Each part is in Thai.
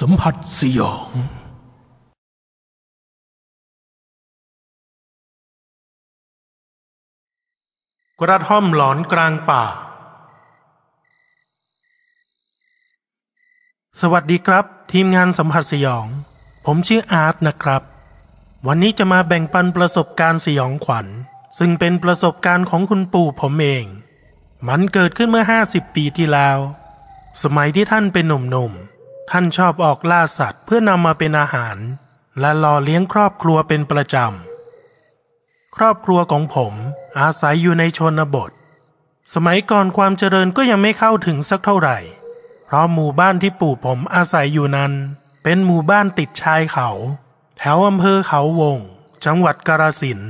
สัมผัสสยอง กระท่อมหลอนกลางป่า สวัสดีครับ ทีมงานสัมผัสสยอง ผมชื่ออาร์ตนะครับ วันนี้จะมาแบ่งปันประสบการณ์สยองขวัญ ซึ่งเป็นประสบการณ์ของคุณปู่ผมเอง มันเกิดขึ้นเมื่อ 50 ปีที่แล้ว สมัยที่ท่านเป็นหนุ่มๆ ท่านชอบออกล่าสัตว์เพื่อนำมาเป็นอาหาร และหล่อเลี้ยงครอบครัวเป็นประจำ ครอบครัวของผมอาศัยอยู่ในชนบท สมัยก่อนความเจริญก็ยังไม่เข้าถึงสักเท่าไหร่ เพราะหมู่บ้านที่ปู่ผมอาศัยอยู่นั้น เป็นหมู่บ้านติดชายเขา แถวอำเภอเขาวง จังหวัดกาฬสิน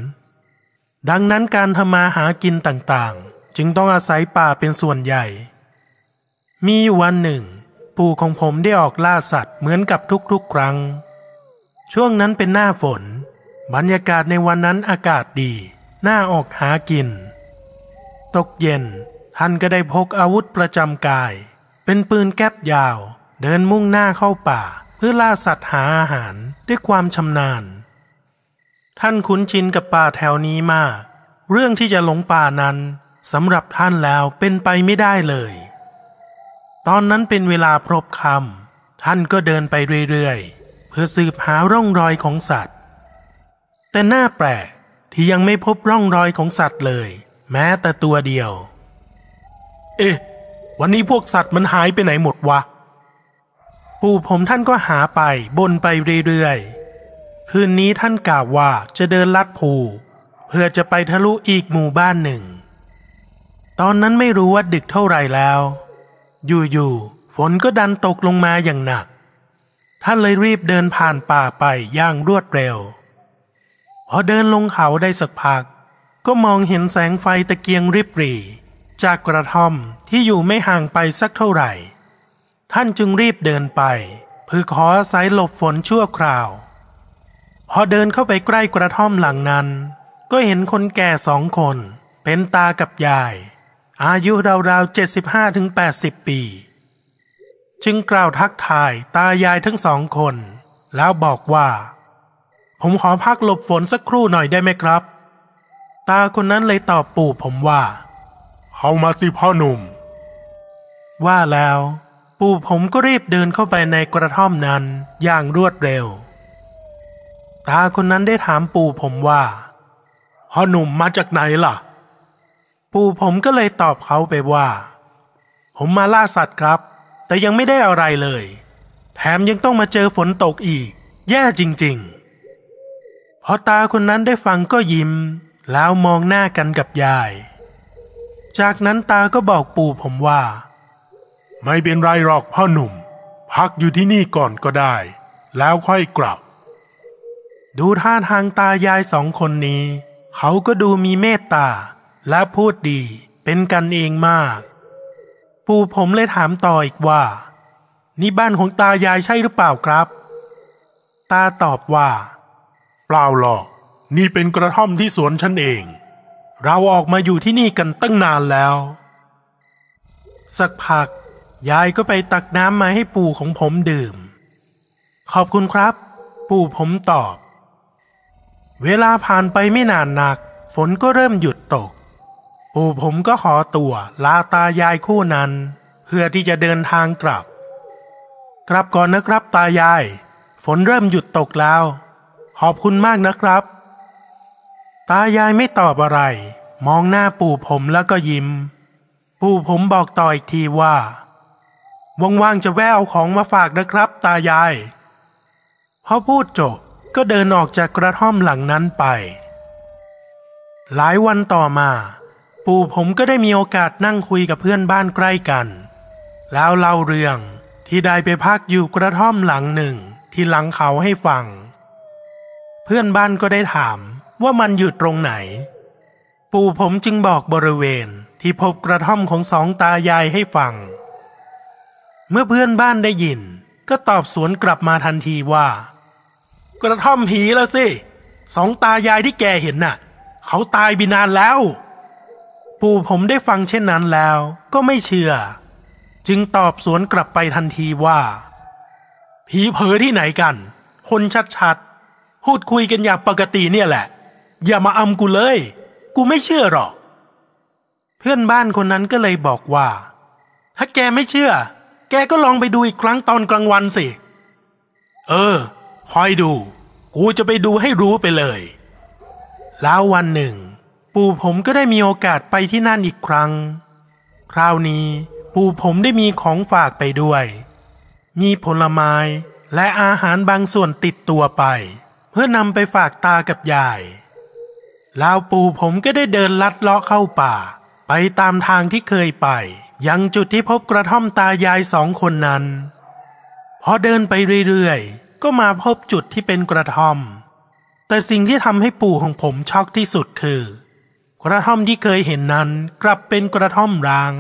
ดังนั้นการทำมาหากินต่างๆ จึงต้องอาศัยป่าเป็นส่วนใหญ่ มีวันหนึ่ง ปู่ของผมได้ออกล่าสัตว์เหมือนกับทุกๆครั้ง ช่วงนั้นเป็นหน้าฝน บรรยากาศในวันนั้นอากาศดีน่าออกหากิน ตกเย็น ท่านก็ได้พกอาวุธประจำกาย เป็นปืนแก๊ปยาว เดินมุ่งหน้าเข้าป่า เพื่อล่าสัตว์หาอาหารด้วยความชำนาญ ท่านคุ้นชินกับป่าแถวนี้มาก เรื่องที่จะหลงป่านั้นสำหรับท่านแล้วเป็นไปไม่ได้เลย ตอนนั้นเป็นเวลาพรบคำท่านก็เดินไปเรื่อยๆ เพื่อสืบหาร่องรอยของสัตว์ แต่น่าแปลกที่ยังไม่พบร่องรอยของสัตว์เลย แม้แต่ตัวเดียว เอ๊ะ วันนี้พวกสัตว์มันหายไปไหนหมดวะ ปู่ผมท่านก็หาไปบนไปเรื่อยๆ คืนนี้ท่านกล่าวว่าจะเดินลัดภูเพื่อจะไปทะลุอีกหมู่บ้านหนึ่ง ตอนนั้นไม่รู้ว่าดึกเท่าไหร่แล้ว อยู่ๆฝนก็ดันตกลงมาอย่างหนัก ท่านเลยรีบเดินผ่านป่าไปอย่างรวดเร็ว พอเดินลงเขาได้สักพัก ก็มองเห็นแสงไฟตะเกียงริบหรี่จากกระท่อมที่อยู่ไม่ห่างไปสักเท่าไหร่ ท่านจึงรีบเดินไปเพื่อขออาศัยหลบฝนชั่วคราว พอเดินเข้าไปใกล้กระท่อมหลังนั้น ก็เห็นคนแก่สองคน เป็นตากับยาย อายุราวๆ75ถึง80ปี จึงกล่าวทักทายตายายทั้งสองคน แล้วบอกว่า ผมขอพักหลบฝนสักครู่หน่อยได้ไหมครับ ตาคนนั้นเลยตอบปู่ผมว่า เข้ามาสิพ่อหนุ่ม ว่าแล้ว ปู่ผมก็รีบเดินเข้าไปในกระท่อมนั้นอย่างรวดเร็ว ตาคนนั้นได้ถามปู่ผมว่าพ่อหนุ่มมาจากไหนล่ะ ปู่ผมก็เลยตอบเขาไปว่า ผมมาล่าสัตว์ครับ แต่ยังไม่ได้อะไรเลย แถมยังต้องมาเจอฝนตกอีก แย่จริงๆ พอตาคนนั้นได้ฟังก็ยิ้ม แล้วมองหน้ากันกับยาย จากนั้นตาก็บอกปู่ผมว่า ไม่เป็นไรหรอกพ่อหนุ่ม พักอยู่ที่นี่ก่อนก็ได้ แล้วค่อยกลับ ดูท่าทางตายายสองคนนี้ เขาก็ดูมีเมตตา และพูดดีเป็นกันเองมาก ปู่ผมเลยถามต่ออีกว่า นี่บ้านของตายายใช่หรือเปล่าครับ ตาตอบว่า เปล่าหรอก นี่เป็นกระท่อมที่สวนฉันเอง เราออกมาอยู่ที่นี่กันตั้งนานแล้ว สักพัก ยายก็ไปตักน้ำมาให้ปู่ของผมดื่ม ขอบคุณครับ ปู่ผมตอบ เวลาผ่านไปไม่นานนัก ฝนก็เริ่มหยุดตก ปู่ผมก็ขอตัวลาตายายคู่นั้น เพื่อที่จะเดินทางกลับ กลับก่อนนะครับตายาย ฝนเริ่มหยุดตกแล้ว ขอบคุณมากนะครับ ตายายไม่ตอบอะไร มองหน้าปู่ผมแล้วก็ยิ้ม ปู่ผมบอกต่ออีกทีว่าว่างๆจะแวะเอาของมาฝากนะครับตายายพอพูดจบก็เดินออกจากกระท่อมหลังนั้นไป หลายวันต่อมา ปู่ผมก็ได้มีโอกาสนั่งคุยกับเพื่อนบ้านใกล้กัน แล้วเล่าเรื่องที่ได้ไปพักอยู่กระท่อมหลังหนึ่งที่หลังเขาให้ฟัง เพื่อนบ้านก็ได้ถามว่ามันอยู่ตรงไหน ปู่ผมจึงบอกบริเวณที่พบกระท่อมของสองตายายให้ฟัง เมื่อเพื่อนบ้านได้ยิน ก็ตอบสวนกลับมาทันทีว่า กระท่อมผีแล้วสิสองตายายที่แกเห็นน่ะ เขาตายไปนานแล้ว ปู่ผมได้ฟังเช่นนั้นแล้วก็ไม่เชื่อ จึงตอบสวนกลับไปทันทีว่า ผีเผอที่ไหนกัน คนชัดๆ พูดคุยกันอย่างปกติเนี่ยแหละ อย่ามาอำกูเลย กูไม่เชื่อหรอก เพื่อนบ้านคนนั้นก็เลยบอกว่า ถ้าแกไม่เชื่อ แกก็ลองไปดูอีกครั้งตอนกลางวันสิ เออ คอยดู กูจะไปดูให้รู้ไปเลย แล้ววันหนึ่ง ปู่ผมก็ได้มีโอกาสไปที่นั่นอีกครั้ง คราวนี้ปู่ผมได้มีของฝากไปด้วย มีผลไม้และอาหารบางส่วนติดตัวไป เพื่อนำไปฝากตากับยาย แล้วปู่ผมก็ได้เดินลัดเลาะเข้าป่า ไปตามทางที่เคยไป ยังจุดที่พบกระท่อมตายายสองคนนั้น พอเดินไปเรื่อยๆ ก็มาพบจุดที่เป็นกระท่อม แต่สิ่งที่ทำให้ปู่ของผมช็อกที่สุดคือ กระท่อมที่เคยเห็นนั้นกลับเป็นกระท่อมร้าง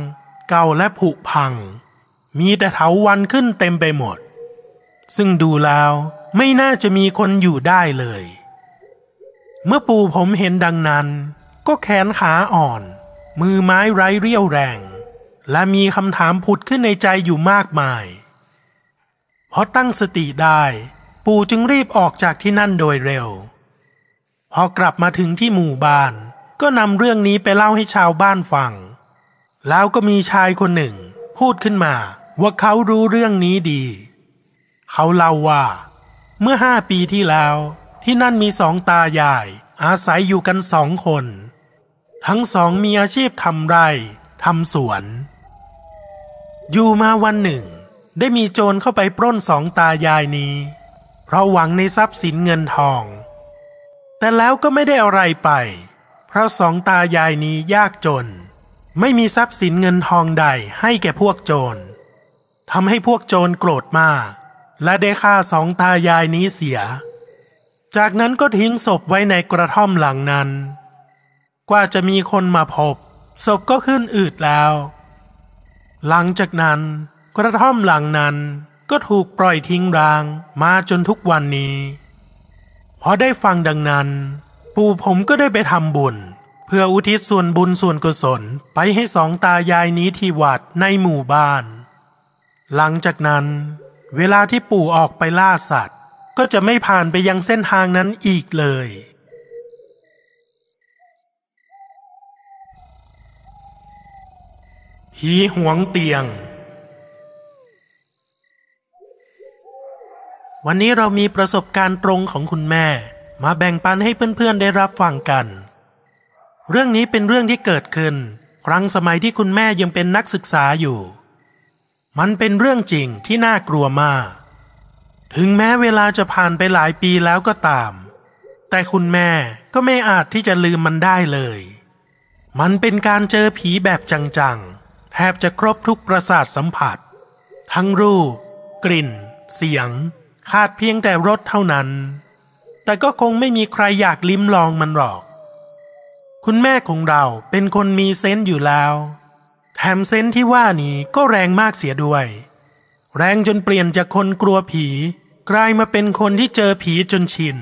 เก่าและผุพัง มีแต่เถาวันขึ้นเต็มไปหมด ซึ่งดูแล้วไม่น่าจะมีคนอยู่ได้เลย เมื่อปู่ผมเห็นดังนั้น ก็แขนขาอ่อน มือไม้ไร้เรี่ยวแรง และมีคำถามผุดขึ้นในใจอยู่มากมายพอตั้งสติได้ ปู่จึงรีบออกจากที่นั่นโดยเร็ว พอกลับมาถึงที่หมู่บ้าน ก็นำเรื่องนี้ไปเล่าให้ชาวบ้านฟัง แล้วก็มีชายคนหนึ่ง พูดขึ้นมาว่าเขารู้เรื่องนี้ดี เขาเล่าว่า เมื่อห้าปีที่แล้ว ที่นั่นมีสองตายาย อาศัยอยู่กันสองคน ทั้งสองมีอาชีพทำไร่ทำสวน อยู่มาวันหนึ่ง ได้มีโจรเข้าไปปล้นสองตายายนี้ เพราะหวังในทรัพย์สินเงินทอง แต่แล้วก็ไม่ได้อะไรไป เพราะสองตายายนี้ยากจน ไม่มีทรัพย์สินเงินทองใดให้แก่พวกโจรทำให้พวกโจรโกรธมาก และได้ฆ่าสองตายายนี้เสีย จากนั้นก็ทิ้งศพไว้ในกระท่อมหลังนั้น กว่าจะมีคนมาพบ ศพก็ขึ้นอืดแล้ว หลังจากนั้นกระท่อมหลังนั้นก็ถูกปล่อยทิ้งร้างมาจนทุกวันนี้ พอได้ฟังดังนั้น ปู่ผมก็ได้ไปทำบุญ เพื่ออุทิศส่วนบุญส่วนกุศลไปให้สองตายายนี้ที่วัดในหมู่บ้าน หลังจากนั้น เวลาที่ปู่ออกไปล่าสัตว์ ก็จะไม่ผ่านไปยังเส้นทางนั้นอีกเลยผีหวงเตียง วันนี้เรามีประสบการณ์ตรงของคุณแม่ มาแบ่งปันให้เพื่อนๆได้รับฟังกัน เรื่องนี้เป็นเรื่องที่เกิดขึ้น ครั้งสมัยที่คุณแม่ยังเป็นนักศึกษาอยู่ มันเป็นเรื่องจริงที่น่ากลัวมาก ถึงแม้เวลาจะผ่านไปหลายปีแล้วก็ตาม แต่คุณแม่ก็ไม่อาจที่จะลืมมันได้เลย มันเป็นการเจอผีแบบจังๆ แทบจะครบทุกประสาทสัมผัส ทั้งรูป กลิ่น เสียง ขาดเพียงแต่รสเท่านั้น แต่ก็คงไม่มีใครอยากลิ้มลองมันหรอก คุณแม่ของเราเป็นคนมี sense อยู่แล้ว แถม sense ที่ว่านี้ก็แรงมากเสียด้วย แรงจนเปลี่ยนจากคนกลัวผี กลายมาเป็นคนที่เจอผีจนชิน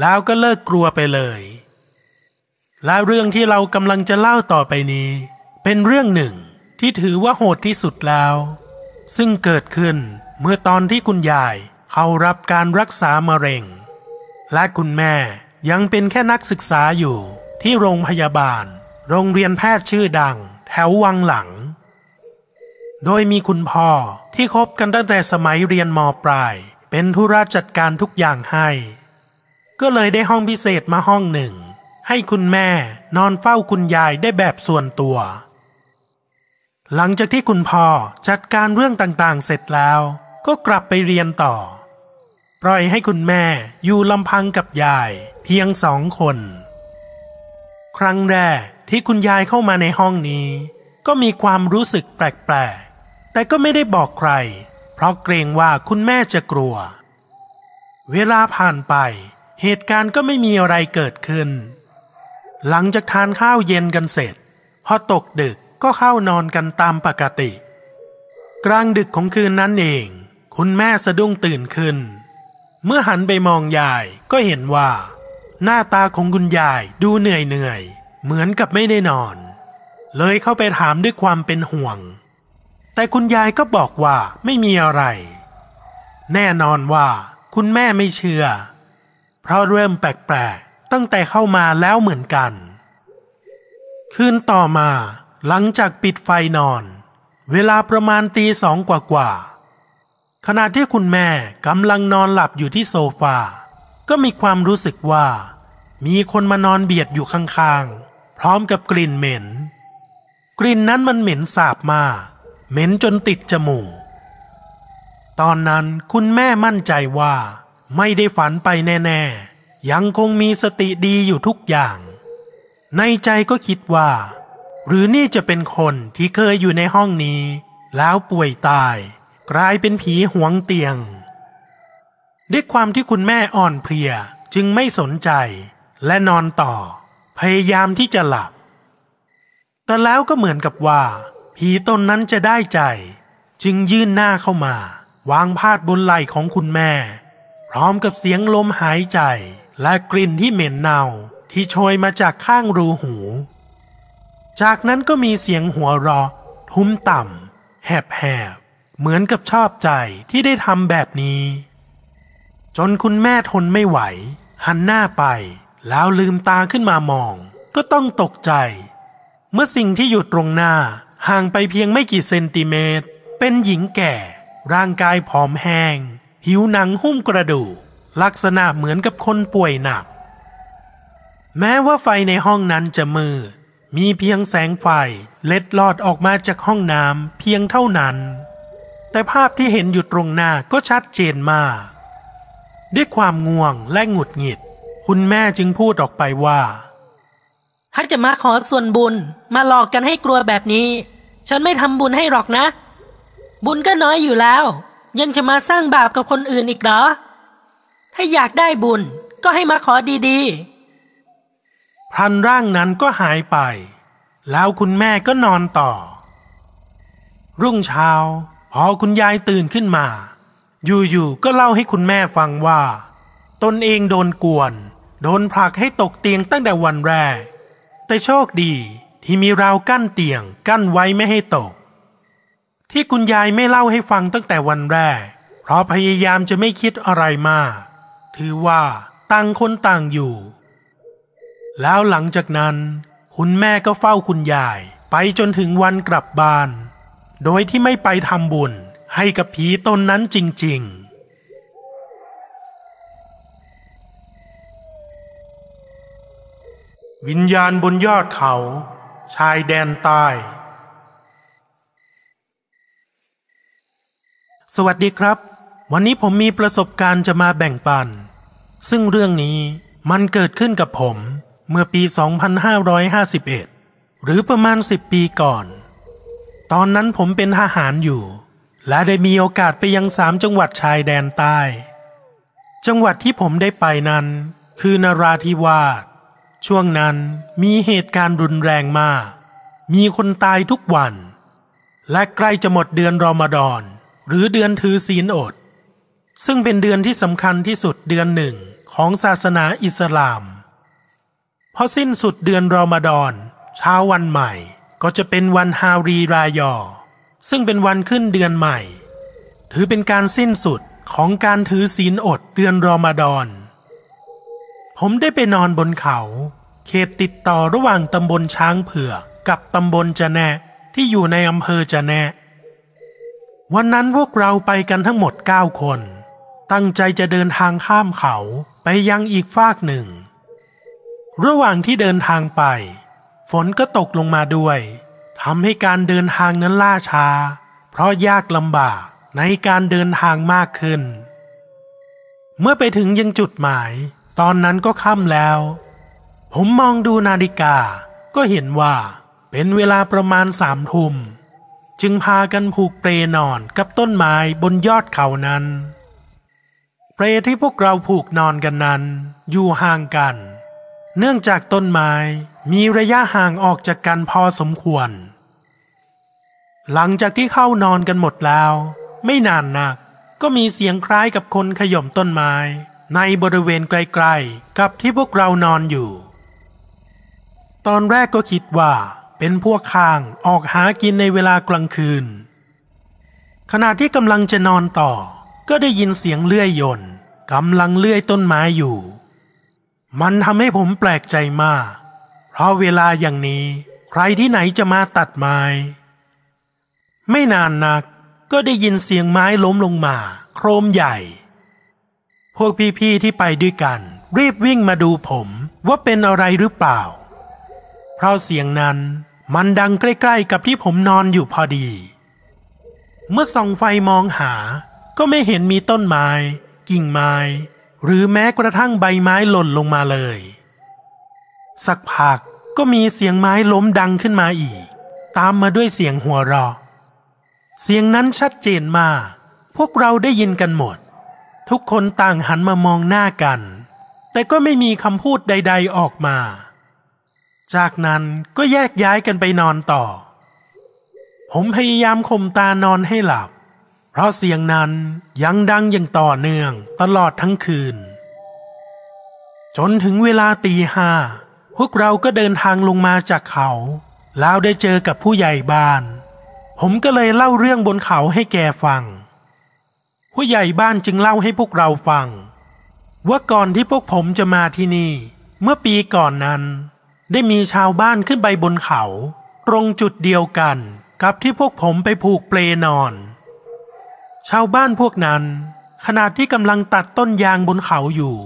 แล้วก็เลิกกลัวไปเลย แล้วเรื่องที่เรากำลังจะเล่าต่อไปนี้ เป็นเรื่องหนึ่งที่ถือว่าโหดที่สุดแล้ว ซึ่งเกิดขึ้นเมื่อตอนที่คุณยายเข้ารับการรักษามะเร็ง และคุณแม่ยังเป็นแค่นักศึกษาอยู่ที่โรงพยาบาล โรงเรียนแพทย์ชื่อดัง แถววังหลัง โดยมีคุณพ่อที่คบกันตั้งแต่สมัยเรียนมปลาย เป็นธุระจัดการทุกอย่างให้ ก็เลยได้ห้องพิเศษมาห้องหนึ่ง ให้คุณแม่นอนเฝ้าคุณยายได้แบบส่วนตัว หลังจากที่คุณพ่อจัดการเรื่องต่างๆเสร็จแล้ว ก็กลับไปเรียนต่อ ปล่อยให้คุณแม่อยู่ลำพังกับยายเพียงสองคน ครั้งแรกที่คุณยายเข้ามาในห้องนี้ ก็มีความรู้สึกแปลกๆ แต่ก็ไม่ได้บอกใคร เพราะเกรงว่าคุณแม่จะกลัว เวลาผ่านไป เหตุการณ์ก็ไม่มีอะไรเกิดขึ้น หลังจากทานข้าวเย็นกันเสร็จ พอตกดึกก็เข้านอนกันตามปกติ กลางดึกของคืนนั้นเอง คุณแม่สะดุ้งตื่นขึ้น เมื่อหันไปมองยายก็เห็นว่า หน้าตาของคุณยายดูเหนื่อยเหนื่อยเหมือนกับไม่ได้นอน เลยเข้าไปถามด้วยความเป็นห่วง แต่คุณยายก็บอกว่าไม่มีอะไร แน่นอนว่าคุณแม่ไม่เชื่อ เพราะเริ่มแปลกๆตั้งแต่เข้ามาแล้วเหมือนกัน คืนต่อมาหลังจากปิดไฟนอน เวลาประมาณตีสองกว่าๆ ขณะที่คุณแม่กำลังนอนหลับอยู่ที่โซฟา ก็มีความรู้สึกว่า มีคนมานอนเบียดอยู่ข้างๆ พร้อมกับกลิ่นเหม็น กลิ่นนั้นมันเหม็นสาบมากเหม็นจนติดจมูก ตอนนั้นคุณแม่มั่นใจว่า ไม่ได้ฝันไปแน่ๆ ยังคงมีสติดีอยู่ทุกอย่าง ในใจก็คิดว่า หรือนี่จะเป็นคนที่เคยอยู่ในห้องนี้ แล้วป่วยตาย กลายเป็นผีหวงเตียง ด้วยความที่คุณแม่อ่อนเพลียจึงไม่สนใจและนอนต่อ พยายามที่จะหลับ แต่แล้วก็เหมือนกับว่า ผีตนนั้นจะได้ใจ จึงยื่นหน้าเข้ามา วางพาดบนไหล่ของคุณแม่ พร้อมกับเสียงลมหายใจ และกลิ่นที่เหม็นเน่าที่โชยมาจากข้างรูหู จากนั้นก็มีเสียงหัวเราะทุ้มต่ำแหบๆ เหมือนกับชอบใจที่ได้ทำแบบนี้ จนคุณแม่ทนไม่ไหว หันหน้าไป แล้วลืมตาขึ้นมามอง ก็ต้องตกใจ เมื่อสิ่งที่อยู่ตรงหน้า ห่างไปเพียงไม่กี่เซนติเมตร เป็นหญิงแก่ ร่างกายผอมแห้ง ผิวหนังหุ้มกระดูกลักษณะเหมือนกับคนป่วยหนัก แม้ว่าไฟในห้องนั้นจะมืดมีเพียงแสงไฟเล็ดลอดออกมาจากห้องน้ำเพียงเท่านั้น แต่ภาพที่เห็นอยู่ตรงหน้าก็ชัดเจนมาก ด้วยความง่วงและหงุดหงิด คุณแม่จึงพูดออกไปว่าถ้าจะมาขอส่วนบุญมาหลอกกันให้กลัวแบบนี้ ฉันไม่ทำบุญให้หรอกนะ บุญก็น้อยอยู่แล้ว ยังจะมาสร้างบาปกับคนอื่นอีกเหรอ ถ้าอยากได้บุญก็ให้มาขอดีพรันร่างนั้นก็หายไป แล้วคุณแม่ก็นอนต่อ รุ่งเช้า พอคุณยายตื่นขึ้นมา อยู่ๆก็เล่าให้คุณแม่ฟังว่า ตนเองโดนกวน โดนผลักให้ตกเตียงตั้งแต่วันแรก แต่โชคดีที่มีราวกั้นเตียงกั้นไว้ไม่ให้ตก ที่คุณยายไม่เล่าให้ฟังตั้งแต่วันแรก เพราะพยายามจะไม่คิดอะไรมาก ถือว่าต่างคนต่างอยู่ แล้วหลังจากนั้น คุณแม่ก็เฝ้าคุณยายไปจนถึงวันกลับบ้าน โดยที่ไม่ไปทำบุญให้กับผีตนนั้นจริง ๆวิญญาณบนยอดเขา ชายแดนใต้ สวัสดีครับ วันนี้ผมมีประสบการณ์จะมาแบ่งปัน ซึ่งเรื่องนี้มันเกิดขึ้นกับผมเมื่อปี 2551 หรือประมาณ 10 ปีก่อน ตอนนั้นผมเป็นทหารอยู่ และได้มีโอกาสไปยังสามจังหวัดชายแดนใต้ จังหวัดที่ผมได้ไปนั้น คือนราธิวาสช่วงนั้นมีเหตุการณ์รุนแรงมาก มีคนตายทุกวัน และใกล้จะหมดเดือนรอมฎอน หรือเดือนถือศีลอด ซึ่งเป็นเดือนที่สำคัญที่สุดเดือนหนึ่งของศาสนาอิสลามพอสิ้นสุดเดือนรอมฎอน เช้าวันใหม่ ก็จะเป็นวันฮารีรายอ ซึ่งเป็นวันขึ้นเดือนใหม่ ถือเป็นการสิ้นสุดของการถือศีลอดเดือนรอมฎอน ผมได้ไปนอนบนเขา เขตติดต่อระหว่างตำบลช้างเผือกกับตำบลจะแนะที่อยู่ในอำเภอจะแนะวันนั้นพวกเราไปกันทั้งหมด 9 คน ตั้งใจจะเดินทางข้ามเขาไปยังอีกฟากหนึ่ง ระหว่างที่เดินทางไป ฝนก็ตกลงมาด้วยทำให้การเดินทางนั้นล่าช้า เพราะยากลำบากในการเดินทางมากขึ้น เมื่อไปถึงยังจุดหมาย ตอนนั้นก็ค่ำแล้ว ผมมองดูนาฬิกา ก็เห็นว่าเป็นเวลาประมาณสามทุ่มจึงพากันผูกเปลนอนกับต้นไม้บนยอดเขานั้น เปลที่พวกเราผูกนอนกันนั้น อยู่ห่างกัน เนื่องจากต้นไม้ มีระยะห่างออกจากกันพอสมควร หลังจากที่เข้านอนกันหมดแล้ว ไม่นานนัก ก็มีเสียงคล้ายกับคนขย่มต้นไม้ ในบริเวณไกลๆกับที่พวกเรานอนอยู่ ตอนแรกก็คิดว่าเป็นพวกข้างออกหากินในเวลากลางคืน ขณะที่กำลังจะนอนต่อ ก็ได้ยินเสียงเลื่อยยนต์กำลังเลื่อยต้นไม้อยู่ มันทำให้ผมแปลกใจมาก ราะเวลาอย่างนี้ ใครที่ไหนจะมาตัดไม้ ไม่นานนักก็ได้ยินเสียงไม้ล้มลงมา โครมใหญ่ พวกพี่ๆที่ไปด้วยกัน รีบวิ่งมาดูผมว่าเป็นอะไรหรือเปล่า เพราะเสียงนั้นมันดังใกล้ๆกับที่ผมนอนอยู่พอดี เมื่อส่องไฟมองหา ก็ไม่เห็นมีต้นไม้ กิ่งไม้ หรือแม้กระทั่งใบไม้หล่นลงมาเลย สักพักก็มีเสียงไม้ล้มดังขึ้นมาอีก ตามมาด้วยเสียงหัวเราะเสียงนั้นชัดเจนมาก พวกเราได้ยินกันหมด ทุกคนต่างหันมามองหน้ากัน แต่ก็ไม่มีคำพูดใด ๆออกมา จากนั้นก็แยกย้ายกันไปนอนต่อ ผมพยายามข่มตานอนให้หลับ เพราะเสียงนั้นยังดังอย่างต่อเนื่องตลอดทั้งคืน จนถึงเวลาตีห้า พวกเราก็เดินทางลงมาจากเขา แล้วได้เจอกับผู้ใหญ่บ้าน ผมก็เลยเล่าเรื่องบนเขาให้แกฟัง ผู้ใหญ่บ้านจึงเล่าให้พวกเราฟัง ว่าก่อนที่พวกผมจะมาที่นี่ เมื่อปีก่อนนั้น ได้มีชาวบ้านขึ้นไปบนเขา ตรงจุดเดียวกันกับที่พวกผมไปผูกเปลนอน ชาวบ้านพวกนั้น ขณะที่กำลังตัดต้นยางบนเขาอยู่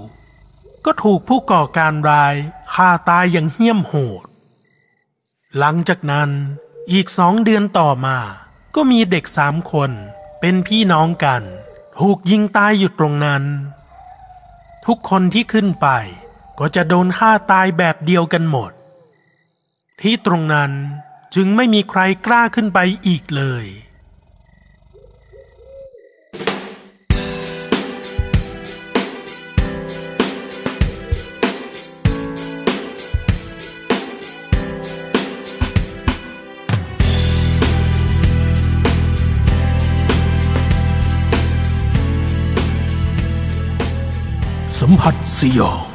ก็ถูกผู้ก่อการร้ายฆ่าตายอย่างเหี้ยมโหด หลังจากนั้นอีกสองเดือนต่อมา ก็มีเด็กสามคนเป็นพี่น้องกัน ถูกยิงตายอยู่ตรงนั้น ทุกคนที่ขึ้นไปก็จะโดนฆ่าตายแบบเดียวกันหมด ที่ตรงนั้นจึงไม่มีใครกล้าขึ้นไปอีกเลย สัมผัสสยอง